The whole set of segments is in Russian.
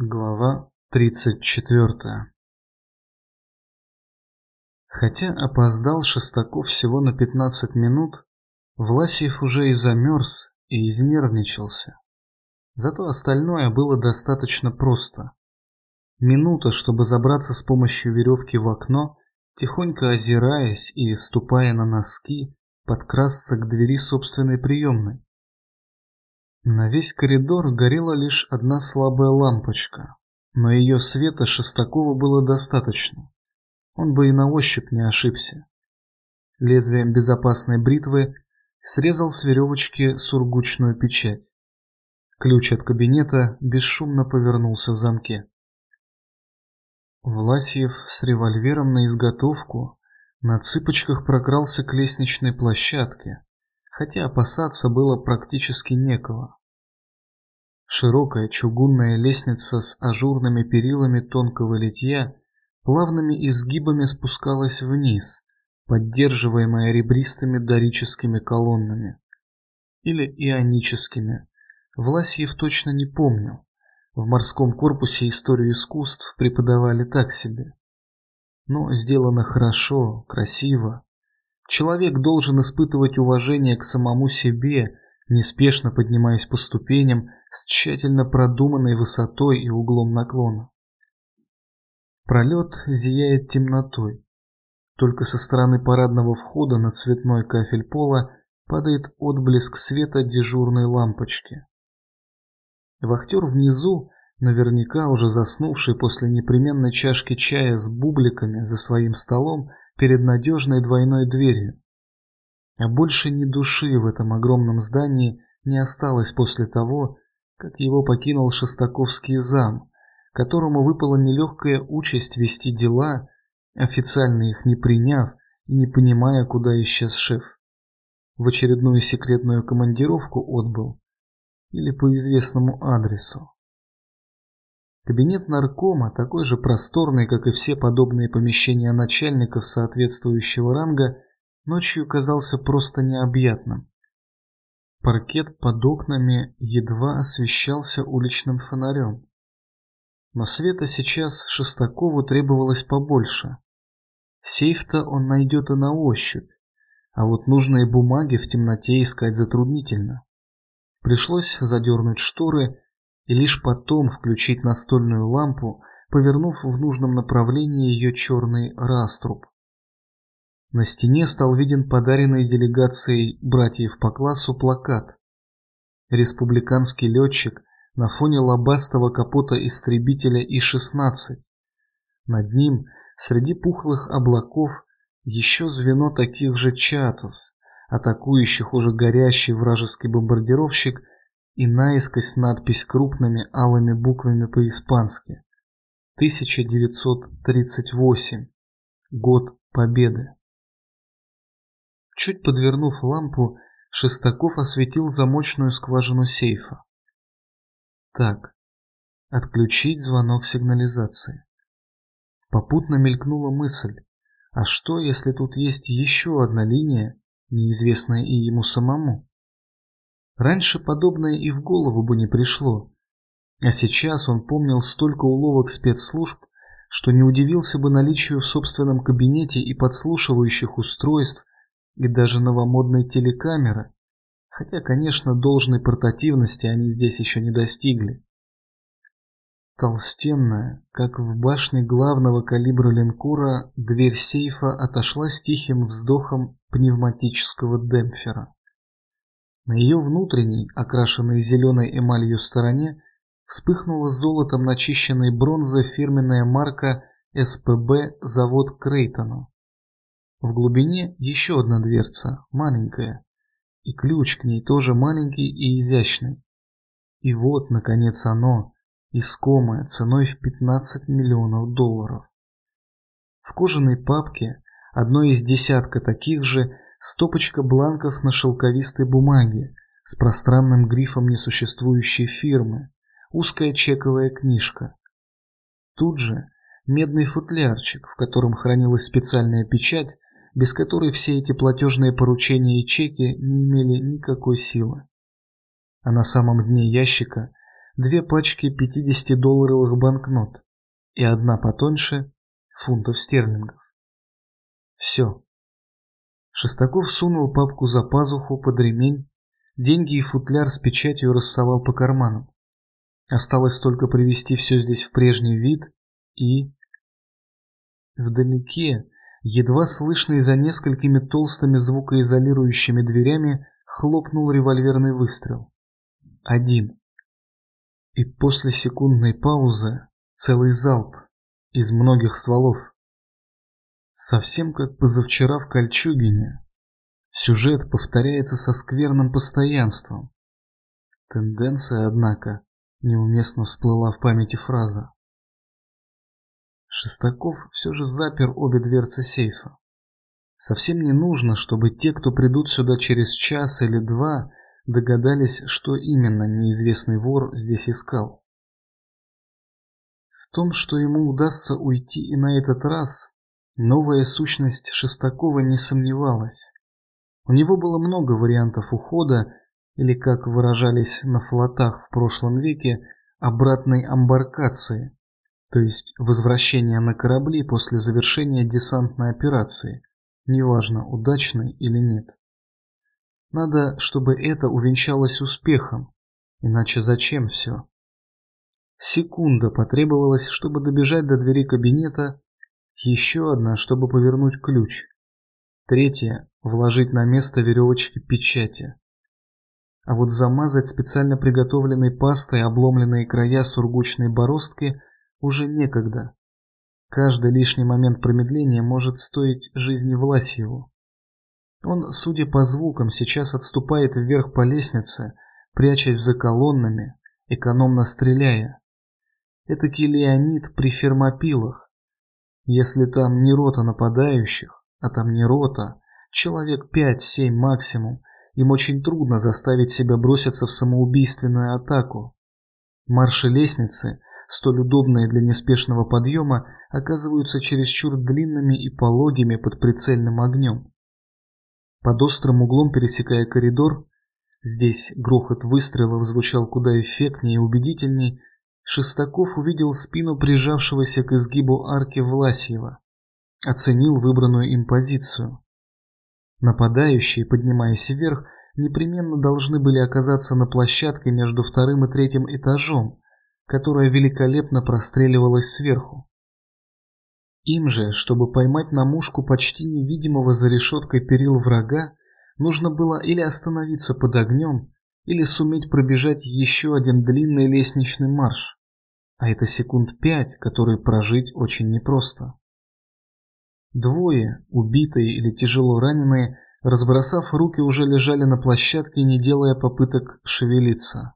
Глава 34 Хотя опоздал Шестаков всего на 15 минут, Власьев уже и замерз, и изнервничался. Зато остальное было достаточно просто. Минута, чтобы забраться с помощью веревки в окно, тихонько озираясь и ступая на носки, подкрасться к двери собственной приемной. На весь коридор горела лишь одна слабая лампочка, но ее света Шестакова было достаточно. Он бы и на ощупь не ошибся. Лезвием безопасной бритвы срезал с веревочки сургучную печать. Ключ от кабинета бесшумно повернулся в замке. Власьев с револьвером на изготовку на цыпочках прокрался к лестничной площадке, хотя опасаться было практически некого. Широкая чугунная лестница с ажурными перилами тонкого литья плавными изгибами спускалась вниз, поддерживаемая ребристыми дорическими колоннами. Или ионическими. Власьев точно не помнил. В морском корпусе историю искусств преподавали так себе. Но сделано хорошо, красиво. Человек должен испытывать уважение к самому себе, неспешно поднимаясь по ступеням с тщательно продуманной высотой и углом наклона. Пролет зияет темнотой. Только со стороны парадного входа на цветной кафель пола падает отблеск света дежурной лампочки. Вахтер внизу, наверняка уже заснувший после непременной чашки чая с бубликами за своим столом перед надежной двойной дверью. А больше ни души в этом огромном здании не осталось после того, как его покинул Шестаковский зам, которому выпала нелегкая участь вести дела, официально их не приняв и не понимая, куда исчез шеф. В очередную секретную командировку отбыл или по известному адресу. Кабинет наркома, такой же просторный, как и все подобные помещения начальников соответствующего ранга, ночью казался просто необъятным. Паркет под окнами едва освещался уличным фонарем. Но света сейчас Шестакову требовалось побольше. Сейф-то он найдет и на ощупь, а вот нужные бумаги в темноте искать затруднительно. Пришлось задернуть шторы и лишь потом включить настольную лампу, повернув в нужном направлении ее черный раструб. На стене стал виден подаренный делегацией братьев по классу плакат. Республиканский летчик на фоне лобастого капота истребителя И-16. Над ним, среди пухлых облаков, еще звено таких же чатов, атакующих уже горящий вражеский бомбардировщик и наискось надпись крупными алыми буквами по-испански. 1938. Год Победы. Чуть подвернув лампу, Шестаков осветил замочную скважину сейфа. Так, отключить звонок сигнализации. Попутно мелькнула мысль, а что, если тут есть еще одна линия, неизвестная и ему самому? Раньше подобное и в голову бы не пришло, а сейчас он помнил столько уловок спецслужб, что не удивился бы наличию в собственном кабинете и подслушивающих устройств, и даже новомодной телекамеры, хотя, конечно, должной портативности они здесь еще не достигли. Толстенная, как в башне главного калибра линкора, дверь сейфа отошла с тихим вздохом пневматического демпфера. На ее внутренней, окрашенной зеленой эмалью стороне, вспыхнула золотом начищенной бронзой фирменная марка СПБ завод Крейтона. В глубине еще одна дверца, маленькая, и ключ к ней тоже маленький и изящный. И вот, наконец, оно, искомое ценой в 15 миллионов долларов. В кожаной папке, одной из десятка таких же, стопочка бланков на шелковистой бумаге с пространным грифом несуществующей фирмы, узкая чековая книжка. Тут же медный футлярчик, в котором хранилась специальная печать, без которой все эти платежные поручения и чеки не имели никакой силы. А на самом дне ящика две пачки 50-долларовых банкнот и одна потоньше фунтов стерлингов. Все. Шестаков сунул папку за пазуху под ремень, деньги и футляр с печатью рассовал по карманам. Осталось только привести все здесь в прежний вид и... Вдалеке, едва слышный за несколькими толстыми звукоизолирующими дверями, хлопнул револьверный выстрел. Один. И после секундной паузы целый залп из многих стволов. Совсем как позавчера в Кольчугине. Сюжет повторяется со скверным постоянством. Тенденция, однако, неуместно всплыла в памяти фраза. Шестаков все же запер обе дверцы сейфа. Совсем не нужно, чтобы те, кто придут сюда через час или два, догадались, что именно неизвестный вор здесь искал. В том, что ему удастся уйти и на этот раз, новая сущность Шестакова не сомневалась. У него было много вариантов ухода, или, как выражались на флотах в прошлом веке, обратной амбаркации, то есть возвращения на корабли после завершения десантной операции, неважно, удачной или нет. Надо, чтобы это увенчалось успехом, иначе зачем все? Секунда потребовалась, чтобы добежать до двери кабинета, еще одна, чтобы повернуть ключ, третья – вложить на место веревочки печати. А вот замазать специально приготовленной пастой обломленные края сургучной бороздки уже некогда. Каждый лишний момент промедления может стоить жизни Власьеву. Он, судя по звукам, сейчас отступает вверх по лестнице, прячась за колоннами, экономно стреляя. Этакий Леонид при фермопилах. Если там не рота нападающих, а там не рота, человек 5-7 максимум, им очень трудно заставить себя броситься в самоубийственную атаку. Марши лестницы, столь удобные для неспешного подъема, оказываются чересчур длинными и пологими под прицельным огнем. Под острым углом пересекая коридор, здесь грохот выстрелов звучал куда эффектнее и убедительней, Шестаков увидел спину прижавшегося к изгибу арки Власьева, оценил выбранную им позицию. Нападающие, поднимаясь вверх, непременно должны были оказаться на площадке между вторым и третьим этажом, которая великолепно простреливалась сверху. Им же, чтобы поймать на мушку почти невидимого за решеткой перил врага, нужно было или остановиться под огнем, или суметь пробежать еще один длинный лестничный марш. А это секунд пять, которые прожить очень непросто. Двое, убитые или тяжело раненые, разбросав руки, уже лежали на площадке, не делая попыток шевелиться.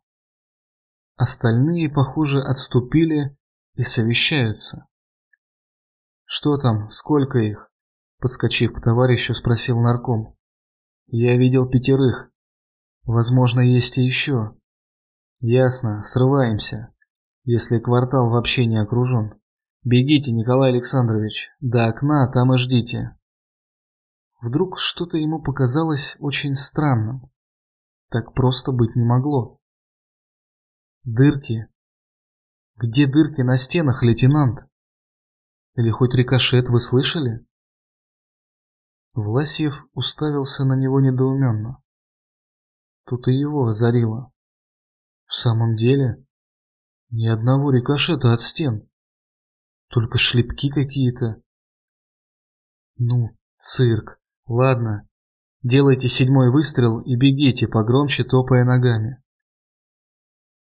Остальные, похоже, отступили и совещаются. «Что там? Сколько их?» Подскочив к товарищу, спросил нарком. «Я видел пятерых. Возможно, есть и еще». «Ясно, срываемся если квартал вообще не окружен. Бегите, Николай Александрович, до окна, там и ждите. Вдруг что-то ему показалось очень странным. Так просто быть не могло. Дырки. Где дырки на стенах, лейтенант? Или хоть рикошет вы слышали? Власьев уставился на него недоуменно. Тут и его озарило. В самом деле, ни одного рикошета от стен. Только шлепки какие-то. Ну, цирк. Ладно. Делайте седьмой выстрел и бегите, погромче топая ногами.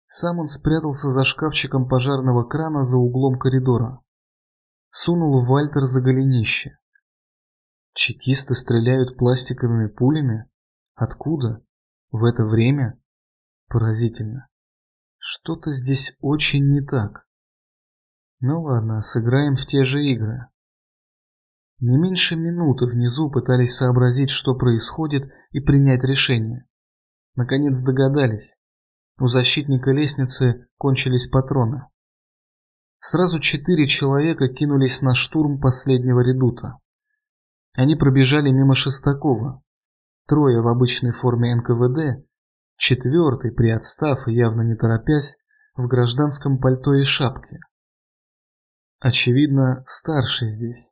Сам он спрятался за шкафчиком пожарного крана за углом коридора. Сунул Вальтер за голенище. Чекисты стреляют пластиковыми пулями? Откуда? В это время? Поразительно. Что-то здесь очень не так. Ну ладно, сыграем в те же игры. Не меньше минуты внизу пытались сообразить, что происходит, и принять решение. Наконец догадались. У защитника лестницы кончились патроны. Сразу четыре человека кинулись на штурм последнего редута. Они пробежали мимо Шестакова. Трое в обычной форме НКВД Четвертый, приотстав и явно не торопясь, в гражданском пальто и шапке. Очевидно, старший здесь.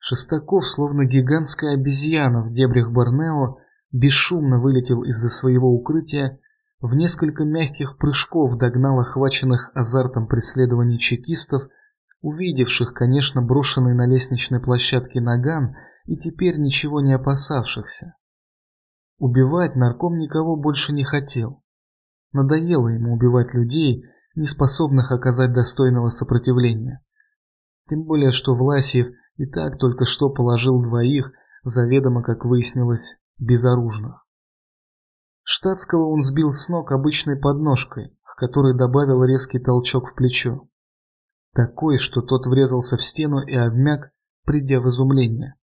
Шестаков, словно гигантская обезьяна в дебрях Борнео, бесшумно вылетел из-за своего укрытия, в несколько мягких прыжков догнал охваченных азартом преследований чекистов, увидевших, конечно, брошенный на лестничной площадке наган и теперь ничего не опасавшихся. Убивать нарком никого больше не хотел. Надоело ему убивать людей, не способных оказать достойного сопротивления. Тем более, что Власьев и так только что положил двоих, заведомо, как выяснилось, безоружных. Штатского он сбил с ног обычной подножкой, к которой добавил резкий толчок в плечо. Такой, что тот врезался в стену и обмяк, придя в изумление.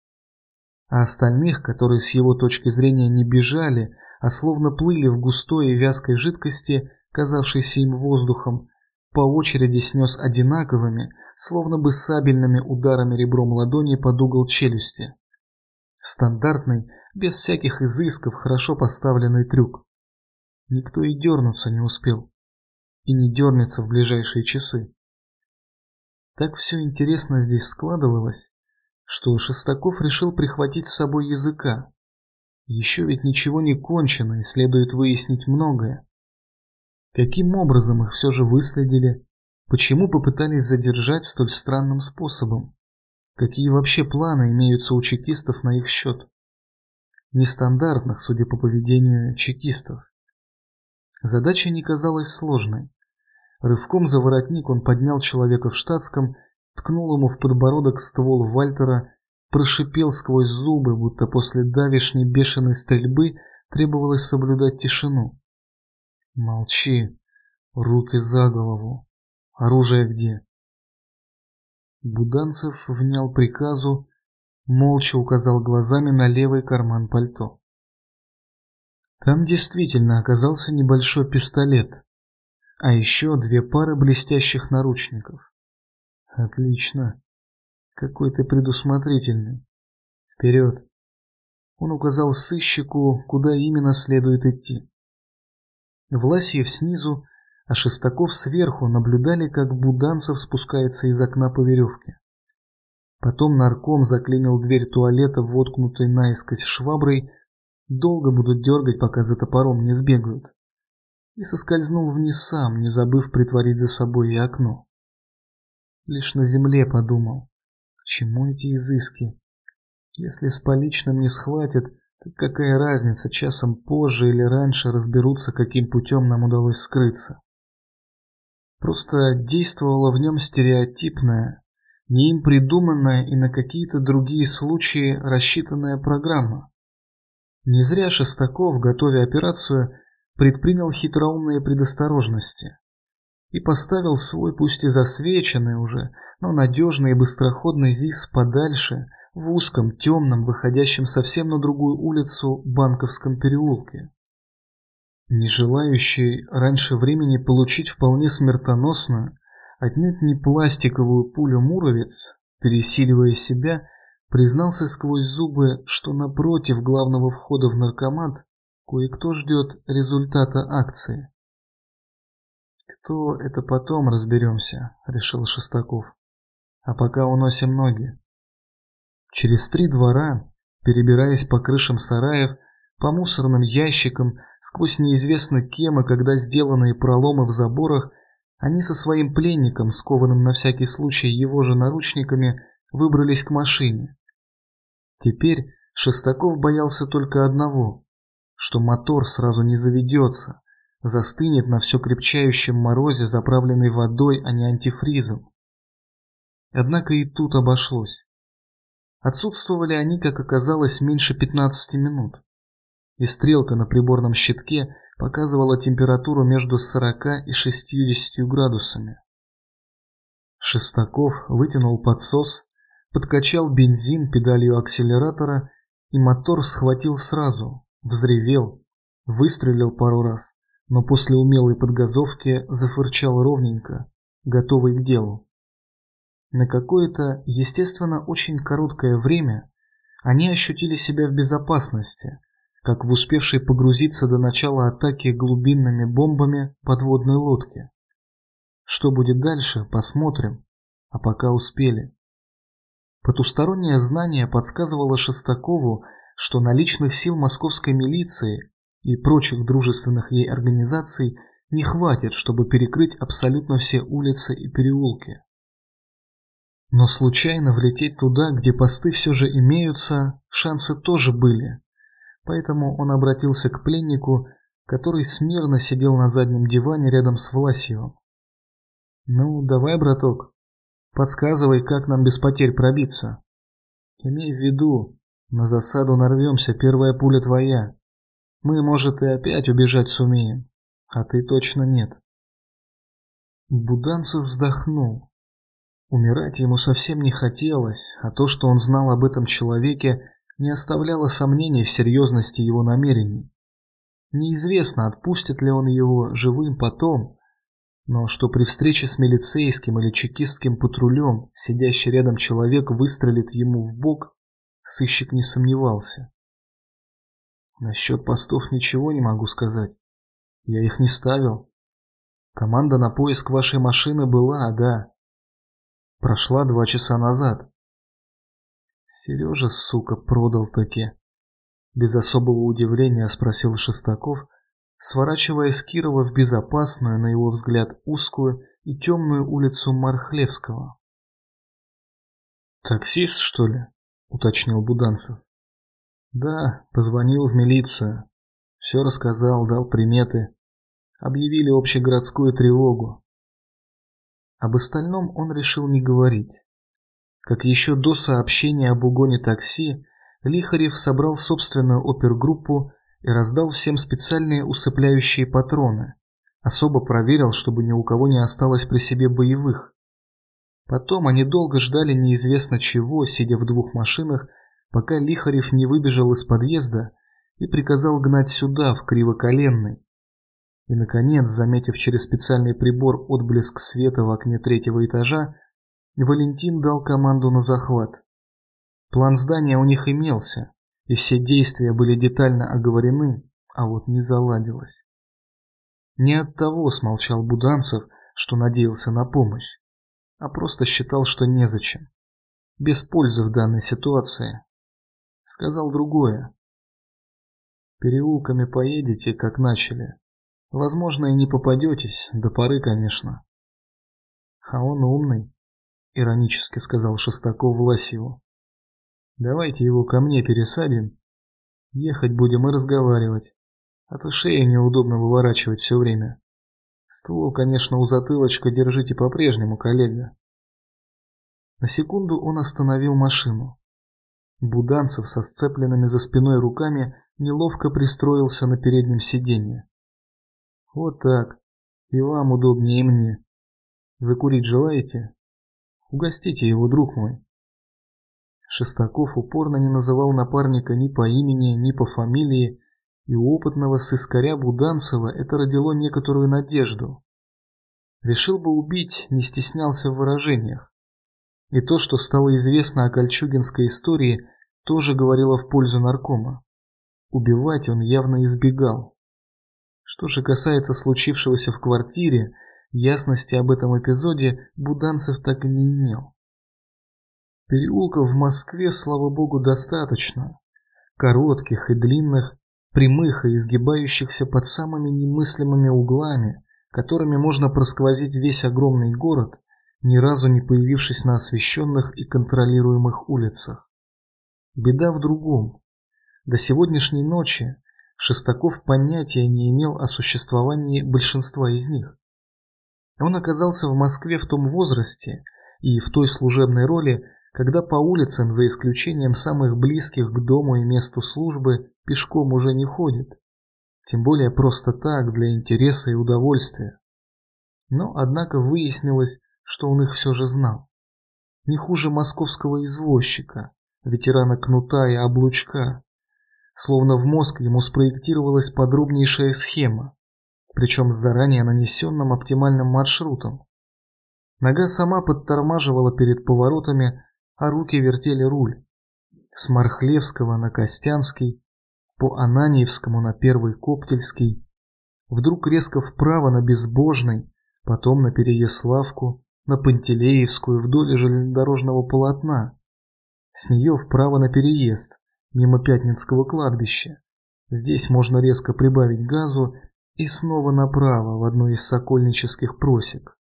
А остальных, которые с его точки зрения не бежали, а словно плыли в густой и вязкой жидкости, казавшейся им воздухом, по очереди снес одинаковыми, словно бы сабельными ударами ребром ладони под угол челюсти. Стандартный, без всяких изысков, хорошо поставленный трюк. Никто и дернуться не успел. И не дернется в ближайшие часы. Так все интересно здесь складывалось, что Шестаков решил прихватить с собой языка. Еще ведь ничего не кончено, и следует выяснить многое. Каким образом их все же выследили? Почему попытались задержать столь странным способом? Какие вообще планы имеются у чекистов на их счет? Нестандартных, судя по поведению чекистов. Задача не казалась сложной. Рывком за воротник он поднял человека в штатском, ткнул ему в подбородок ствол Вальтера, прошипел сквозь зубы, будто после давишней бешеной стрельбы требовалось соблюдать тишину. Молчи. Руки за голову. Оружие где? Буданцев внял приказу, молча указал глазами на левый карман пальто. Там действительно оказался небольшой пистолет, а еще две пары блестящих наручников. Отлично. Какой ты предусмотрительный. Вперед. Он указал сыщику, куда именно следует идти. Власьев снизу, а Шестаков сверху наблюдали, как Буданцев спускается из окна по веревке. Потом нарком заклинил дверь туалета, воткнутой наискось шваброй, долго будут дергать, пока за топором не сбегают. И соскользнул вниз сам, не забыв притворить за собой и окно. Лишь на земле подумал, к чему эти изыски? Если с поличным не схватят, какая разница, часом позже или раньше разберутся, каким путем нам удалось скрыться. Просто действовала в нем стереотипная, не им придуманная и на какие-то другие случаи рассчитанная программа. Не зря Шестаков, готовя операцию, предпринял хитроумные предосторожности и поставил свой, пусть и засвеченный уже, но надежный и быстроходный ЗИС подальше – в узком, темном, выходящем совсем на другую улицу Банковском переулке. Не желающий раньше времени получить вполне смертоносную, отнюдь не пластиковую пулю Муровец, пересиливая себя, признался сквозь зубы, что напротив главного входа в наркомат кое-кто ждет результата акции. «Кто это потом разберемся», — решил Шестаков. «А пока уносим ноги». Через три двора, перебираясь по крышам сараев, по мусорным ящикам, сквозь неизвестно кем и когда сделанные проломы в заборах, они со своим пленником, скованным на всякий случай его же наручниками, выбрались к машине. Теперь Шестаков боялся только одного, что мотор сразу не заведется, застынет на все крепчающем морозе, заправленный водой, а не антифризом. Однако и тут обошлось. Отсутствовали они, как оказалось, меньше 15 минут. И стрелка на приборном щитке показывала температуру между 40 и 60 градусами. Шестаков вытянул подсос, подкачал бензин педалью акселератора, и мотор схватил сразу, взревел, выстрелил пару раз, но после умелой подгазовки зафырчал ровненько, готовый к делу. На какое-то, естественно, очень короткое время они ощутили себя в безопасности, как в успевшей погрузиться до начала атаки глубинными бомбами подводной лодке. Что будет дальше, посмотрим. А пока успели. Потустороннее знание подсказывало Шестакову, что наличных сил московской милиции и прочих дружественных ей организаций не хватит, чтобы перекрыть абсолютно все улицы и переулки. Но случайно влететь туда, где посты все же имеются, шансы тоже были. Поэтому он обратился к пленнику, который смирно сидел на заднем диване рядом с Власьевым. «Ну, давай, браток, подсказывай, как нам без потерь пробиться. Имей в виду, на засаду нарвемся, первая пуля твоя. Мы, может, и опять убежать сумеем, а ты точно нет». Буданцев вздохнул. Умирать ему совсем не хотелось, а то, что он знал об этом человеке, не оставляло сомнений в серьезности его намерений. Неизвестно, отпустит ли он его живым потом, но что при встрече с милицейским или чекистским патрулем сидящий рядом человек выстрелит ему в бок, сыщик не сомневался. Насчет постов ничего не могу сказать. Я их не ставил. Команда на поиск вашей машины была, да. Прошла два часа назад. Сережа, сука, продал таки. Без особого удивления спросил Шестаков, сворачивая с Кирова в безопасную, на его взгляд, узкую и темную улицу Мархлевского. «Таксист, что ли?» — уточнил Буданцев. «Да, позвонил в милицию. Все рассказал, дал приметы. Объявили общегородскую тревогу. Об остальном он решил не говорить. Как еще до сообщения об угоне такси, Лихарев собрал собственную опергруппу и раздал всем специальные усыпляющие патроны. Особо проверил, чтобы ни у кого не осталось при себе боевых. Потом они долго ждали неизвестно чего, сидя в двух машинах, пока Лихарев не выбежал из подъезда и приказал гнать сюда, в Кривоколенный. И, наконец, заметив через специальный прибор отблеск света в окне третьего этажа, Валентин дал команду на захват. План здания у них имелся, и все действия были детально оговорены, а вот не заладилось. Не от того смолчал Буданцев, что надеялся на помощь, а просто считал, что незачем. Без пользы в данной ситуации. Сказал другое. Переулками поедете, как начали. Возможно, и не попадетесь, до поры, конечно. А он умный, иронически сказал Шестаков Власеву. Давайте его ко мне пересадим. Ехать будем и разговаривать. А то шею неудобно выворачивать все время. Ствол, конечно, у затылочка держите по-прежнему, коллега. На секунду он остановил машину. Буданцев со сцепленными за спиной руками неловко пристроился на переднем сиденье. Вот так. И вам удобнее, и мне. Закурить желаете? Угостите его, друг мой. Шестаков упорно не называл напарника ни по имени, ни по фамилии, и у опытного сыскаря Буданцева это родило некоторую надежду. Решил бы убить, не стеснялся в выражениях. И то, что стало известно о кольчугинской истории, тоже говорило в пользу наркома. Убивать он явно избегал. Что же касается случившегося в квартире, ясности об этом эпизоде Буданцев так и не имел. Переулков в Москве, слава богу, достаточно. Коротких и длинных, прямых и изгибающихся под самыми немыслимыми углами, которыми можно просквозить весь огромный город, ни разу не появившись на освещенных и контролируемых улицах. Беда в другом. До сегодняшней ночи Шестаков понятия не имел о существовании большинства из них. Он оказался в Москве в том возрасте и в той служебной роли, когда по улицам, за исключением самых близких к дому и месту службы, пешком уже не ходит. Тем более просто так, для интереса и удовольствия. Но, однако, выяснилось, что он их все же знал. Не хуже московского извозчика, ветерана кнута и облучка. Словно в мозг ему спроектировалась подробнейшая схема, причем с заранее нанесенным оптимальным маршрутом. Нога сама подтормаживала перед поворотами, а руки вертели руль. С Мархлевского на Костянский, по Ананьевскому на Первый Коптельский, вдруг резко вправо на Безбожный, потом на Переяславку, на Пантелеевскую вдоль железнодорожного полотна. С нее вправо на переезд, мимо Пятницкого кладбища. Здесь можно резко прибавить газу и снова направо в одну из сокольнических просек.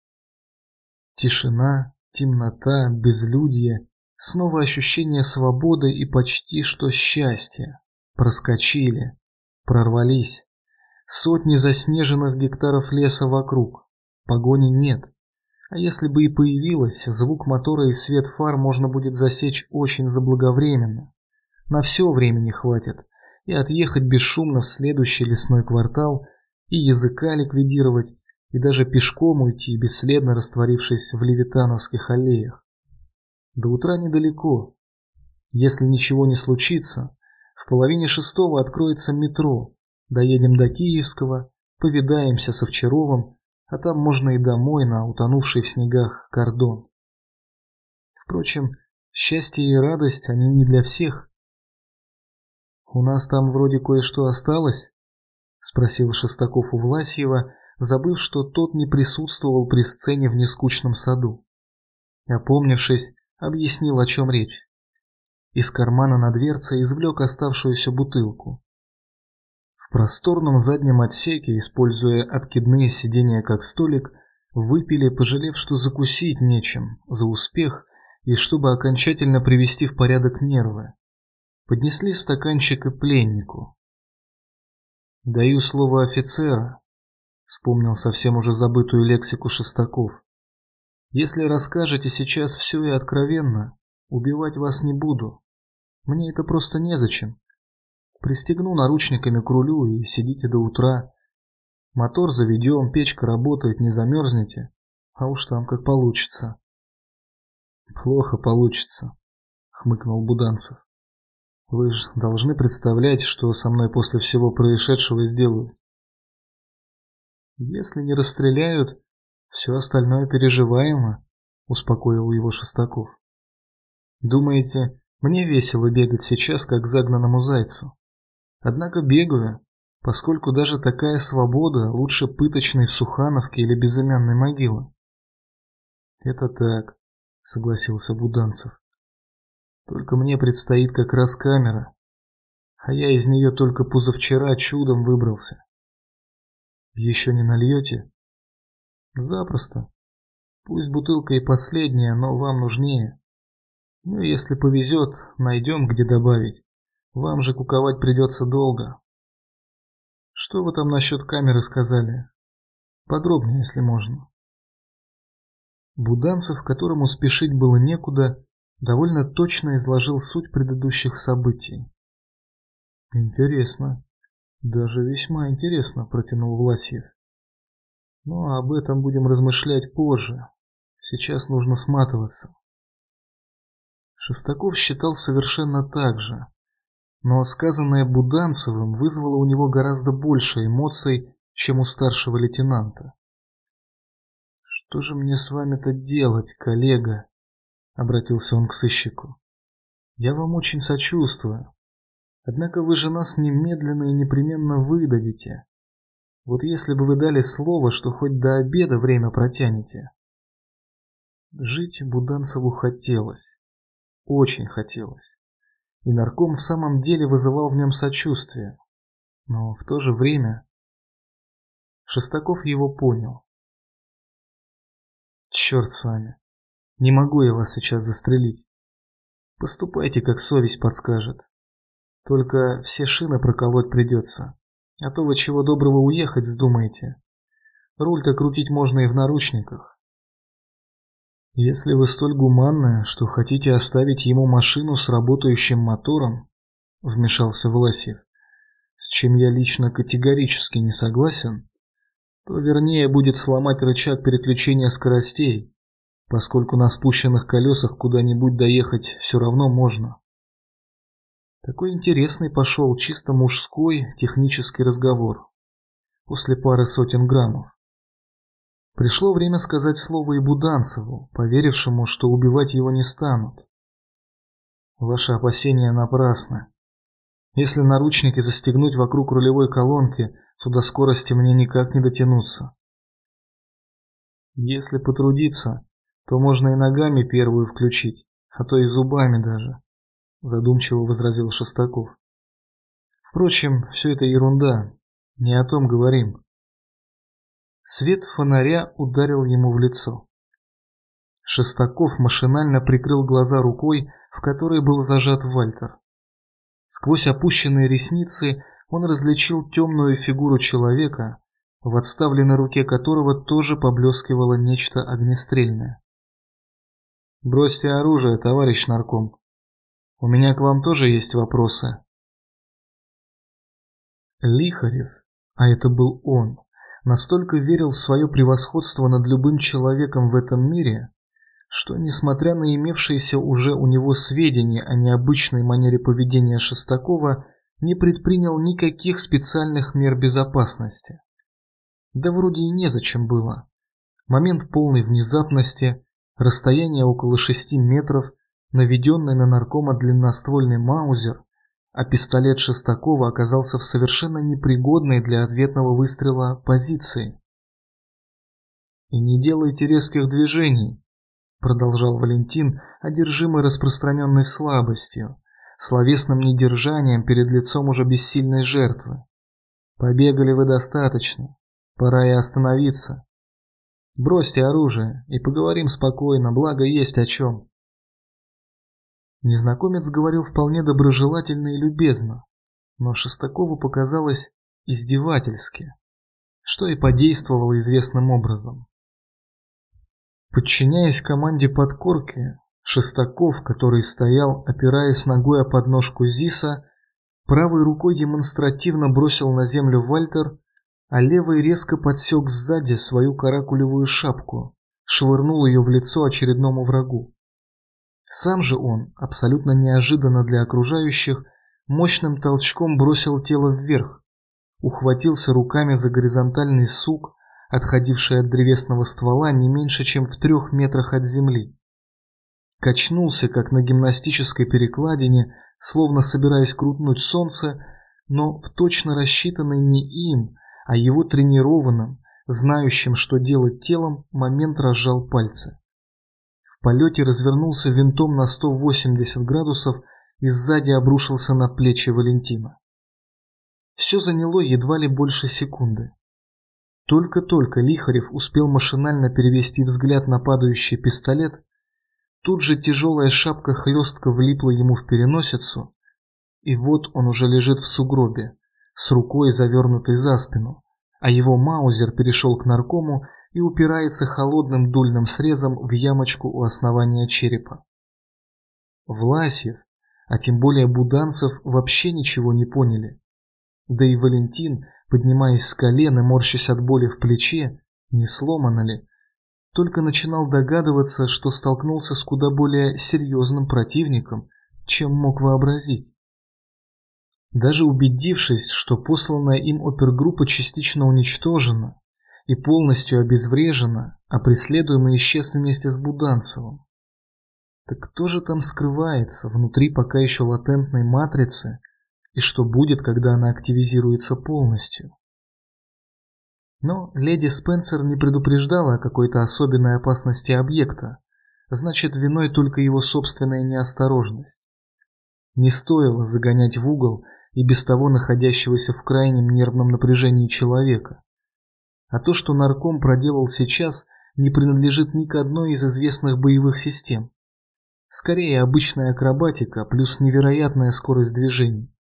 Тишина, темнота, безлюдье, снова ощущение свободы и почти что счастья. Проскочили, прорвались. Сотни заснеженных гектаров леса вокруг. Погони нет. А если бы и появилась, звук мотора и свет фар можно будет засечь очень заблаговременно. На все времени хватит. И отъехать бесшумно в следующий лесной квартал, и языка ликвидировать, и даже пешком уйти, бесследно растворившись в левитановских аллеях. До утра недалеко. Если ничего не случится, в половине шестого откроется метро. Доедем до Киевского, повидаемся со Овчаровым, а там можно и домой на утонувший в снегах кордон. Впрочем, счастье и радость, они не для всех. «У нас там вроде кое-что осталось?» — спросил Шестаков у Власьева, забыв, что тот не присутствовал при сцене в нескучном саду. Опомнившись, объяснил, о чем речь. Из кармана на дверце извлек оставшуюся бутылку. В просторном заднем отсеке, используя откидные сиденья как столик, выпили, пожалев, что закусить нечем, за успех и чтобы окончательно привести в порядок нервы. Поднесли стаканчик и пленнику. «Даю слово офицера», — вспомнил совсем уже забытую лексику Шестаков. «Если расскажете сейчас все и откровенно, убивать вас не буду. Мне это просто незачем. Пристегну наручниками к рулю и сидите до утра. Мотор заведем, печка работает, не замерзнете. А уж там как получится. Плохо получится, хмыкнул Буданцев. Вы же должны представлять, что со мной после всего происшедшего сделают. Если не расстреляют, все остальное переживаемо, успокоил его Шестаков. Думаете, мне весело бегать сейчас, как загнанному зайцу? Однако бегаю, поскольку даже такая свобода лучше пыточной в Сухановке или безымянной могилы. Это так, согласился Буданцев. Только мне предстоит как раз камера, а я из нее только позавчера чудом выбрался. Еще не нальете? Запросто. Пусть бутылка и последняя, но вам нужнее. Ну, если повезет, найдем, где добавить. Вам же куковать придется долго. Что вы там насчет камеры сказали? Подробнее, если можно. Буданцев, которому спешить было некуда, довольно точно изложил суть предыдущих событий. Интересно. Даже весьма интересно, протянул Власьев. Но ну, об этом будем размышлять позже. Сейчас нужно сматываться. Шестаков считал совершенно так же. Но сказанное Буданцевым вызвало у него гораздо больше эмоций, чем у старшего лейтенанта. «Что же мне с вами-то делать, коллега?» — обратился он к сыщику. «Я вам очень сочувствую. Однако вы же нас немедленно и непременно выдадите. Вот если бы вы дали слово, что хоть до обеда время протянете». Жить Буданцеву хотелось. Очень хотелось и нарком в самом деле вызывал в нем сочувствие. Но в то же время Шестаков его понял. Черт с вами. Не могу я вас сейчас застрелить. Поступайте, как совесть подскажет. Только все шины проколоть придется. А то вы чего доброго уехать вздумаете. Руль-то крутить можно и в наручниках. Если вы столь гуманны, что хотите оставить ему машину с работающим мотором, вмешался Власев, с чем я лично категорически не согласен, то вернее будет сломать рычаг переключения скоростей, поскольку на спущенных колесах куда-нибудь доехать все равно можно. Такой интересный пошел чисто мужской технический разговор после пары сотен граммов. Пришло время сказать слово и Буданцеву, поверившему, что убивать его не станут. Ваши опасения напрасны. Если наручники застегнуть вокруг рулевой колонки, то до скорости мне никак не дотянуться. Если потрудиться, то можно и ногами первую включить, а то и зубами даже, задумчиво возразил Шестаков. Впрочем, все это ерунда, не о том говорим. Свет фонаря ударил ему в лицо. Шестаков машинально прикрыл глаза рукой, в которой был зажат Вальтер. Сквозь опущенные ресницы он различил темную фигуру человека, в отставленной руке которого тоже поблескивало нечто огнестрельное. «Бросьте оружие, товарищ нарком. У меня к вам тоже есть вопросы». Лихарев, а это был он, настолько верил в свое превосходство над любым человеком в этом мире, что, несмотря на имевшиеся уже у него сведения о необычной манере поведения Шестакова, не предпринял никаких специальных мер безопасности. Да вроде и незачем было. Момент полной внезапности, расстояние около шести метров, наведенный на наркома длинноствольный маузер, а пистолет Шестакова оказался в совершенно непригодной для ответного выстрела позиции. «И не делайте резких движений», — продолжал Валентин, одержимый распространенной слабостью, словесным недержанием перед лицом уже бессильной жертвы. «Побегали вы достаточно, пора и остановиться. Бросьте оружие и поговорим спокойно, благо есть о чем». Незнакомец говорил вполне доброжелательно и любезно, но Шестакову показалось издевательски, что и подействовало известным образом. Подчиняясь команде подкорки, Шестаков, который стоял, опираясь ногой о подножку Зиса, правой рукой демонстративно бросил на землю Вальтер, а левой резко подсек сзади свою каракулевую шапку, швырнул ее в лицо очередному врагу. Сам же он, абсолютно неожиданно для окружающих, мощным толчком бросил тело вверх, ухватился руками за горизонтальный сук, отходивший от древесного ствола не меньше, чем в трех метрах от земли. Качнулся, как на гимнастической перекладине, словно собираясь крутнуть солнце, но в точно рассчитанный не им, а его тренированным, знающим, что делать телом, момент разжал пальцы. В полете развернулся винтом на 180 градусов и сзади обрушился на плечи Валентина. Все заняло едва ли больше секунды. Только-только Лихарев успел машинально перевести взгляд на падающий пистолет, тут же тяжелая шапка хлестко влипла ему в переносицу, и вот он уже лежит в сугробе, с рукой завернутой за спину, а его маузер перешел к наркому и упирается холодным дульным срезом в ямочку у основания черепа. Власьев, а тем более Буданцев, вообще ничего не поняли. Да и Валентин, поднимаясь с колена, морщась от боли в плече, не сломано ли, только начинал догадываться, что столкнулся с куда более серьезным противником, чем мог вообразить. Даже убедившись, что посланная им опергруппа частично уничтожена, и полностью обезврежена, а преследуемый исчез вместе с Буданцевым. Так кто же там скрывается внутри пока еще латентной матрицы, и что будет, когда она активизируется полностью? Но леди Спенсер не предупреждала о какой-то особенной опасности объекта, значит виной только его собственная неосторожность. Не стоило загонять в угол и без того находящегося в крайнем нервном напряжении человека. А то, что нарком проделал сейчас, не принадлежит ни к одной из известных боевых систем. Скорее обычная акробатика плюс невероятная скорость движений.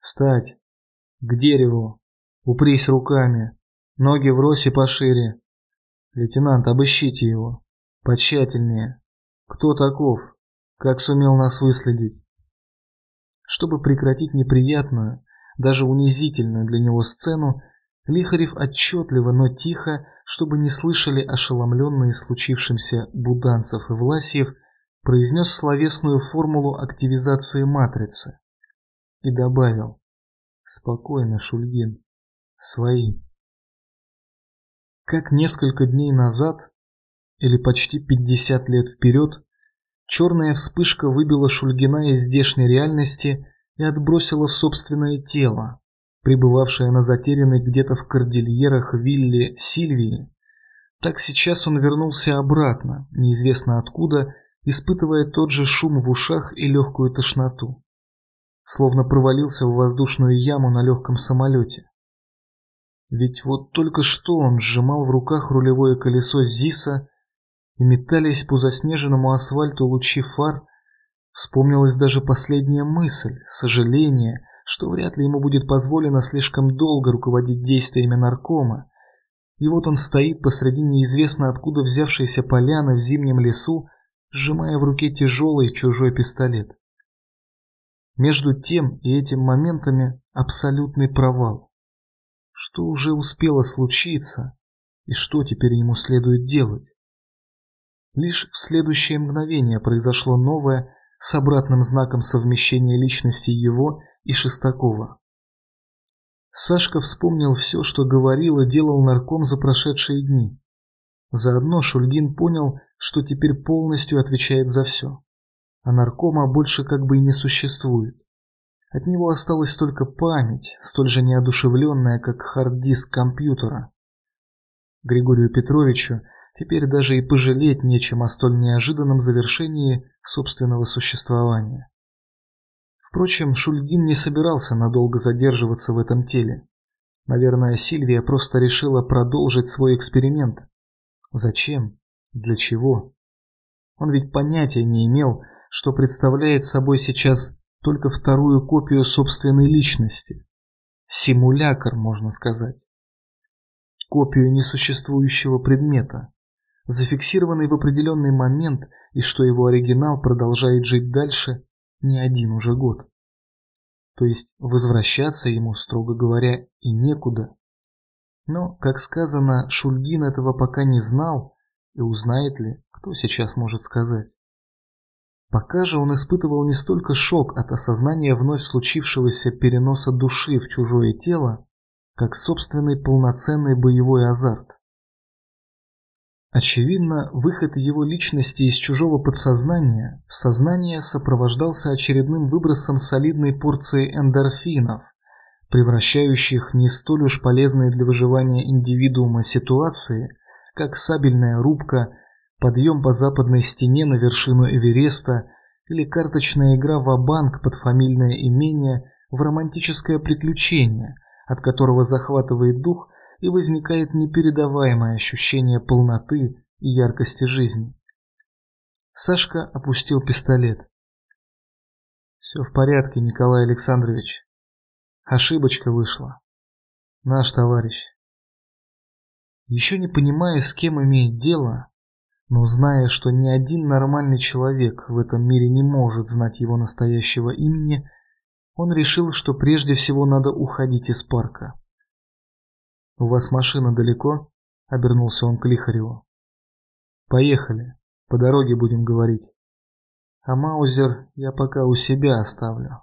Встать. К дереву. Упрись руками. Ноги в росе пошире. Лейтенант, обыщите его. Потщательнее. Кто таков? Как сумел нас выследить? Чтобы прекратить неприятную, даже унизительную для него сцену, Лихарев отчетливо, но тихо, чтобы не слышали ошеломленные случившимся Буданцев и Власьев, произнес словесную формулу активизации матрицы и добавил «Спокойно, Шульгин, свои». Как несколько дней назад, или почти 50 лет вперед, черная вспышка выбила Шульгина из здешней реальности и отбросила в собственное тело, пребывавшая на затерянной где-то в кордильерах вилле Сильвии, Так сейчас он вернулся обратно, неизвестно откуда, испытывая тот же шум в ушах и легкую тошноту. Словно провалился в воздушную яму на легком самолете. Ведь вот только что он сжимал в руках рулевое колесо ЗИСа, и метались по заснеженному асфальту лучи фар, вспомнилась даже последняя мысль, сожаление, что вряд ли ему будет позволено слишком долго руководить действиями наркома, и вот он стоит посреди неизвестно откуда взявшейся поляны в зимнем лесу, сжимая в руке тяжелый чужой пистолет. Между тем и этим моментами абсолютный провал. Что уже успело случиться, и что теперь ему следует делать? Лишь в следующее мгновение произошло новое с обратным знаком совмещения личности его и Шестакова. Сашка вспомнил все, что говорил и делал нарком за прошедшие дни. Заодно Шульгин понял, что теперь полностью отвечает за все. А наркома больше как бы и не существует. От него осталась только память, столь же неодушевленная, как хард-диск компьютера. Григорию Петровичу теперь даже и пожалеть нечем о столь неожиданном завершении собственного существования. Впрочем, Шульгин не собирался надолго задерживаться в этом теле. Наверное, Сильвия просто решила продолжить свой эксперимент. Зачем? Для чего? Он ведь понятия не имел, что представляет собой сейчас только вторую копию собственной личности. Симулятор, можно сказать. Копию несуществующего предмета, зафиксированный в определенный момент, и что его оригинал продолжает жить дальше не один уже год. То есть возвращаться ему, строго говоря, и некуда. Но, как сказано, Шульгин этого пока не знал, и узнает ли, кто сейчас может сказать. Пока же он испытывал не столько шок от осознания вновь случившегося переноса души в чужое тело, как собственный полноценный боевой азарт. Очевидно, выход его личности из чужого подсознания в сознание сопровождался очередным выбросом солидной порции эндорфинов, превращающих не столь уж полезные для выживания индивидуума ситуации, как сабельная рубка, подъем по западной стене на вершину Эвереста или карточная игра в банк под фамильное имение в романтическое приключение, от которого захватывает дух и возникает непередаваемое ощущение полноты и яркости жизни. Сашка опустил пистолет. «Все в порядке, Николай Александрович. Ошибочка вышла. Наш товарищ». Еще не понимая, с кем имеет дело, но зная, что ни один нормальный человек в этом мире не может знать его настоящего имени, он решил, что прежде всего надо уходить из парка. «У вас машина далеко?» — обернулся он к Лихареву. «Поехали. По дороге будем говорить. А Маузер я пока у себя оставлю».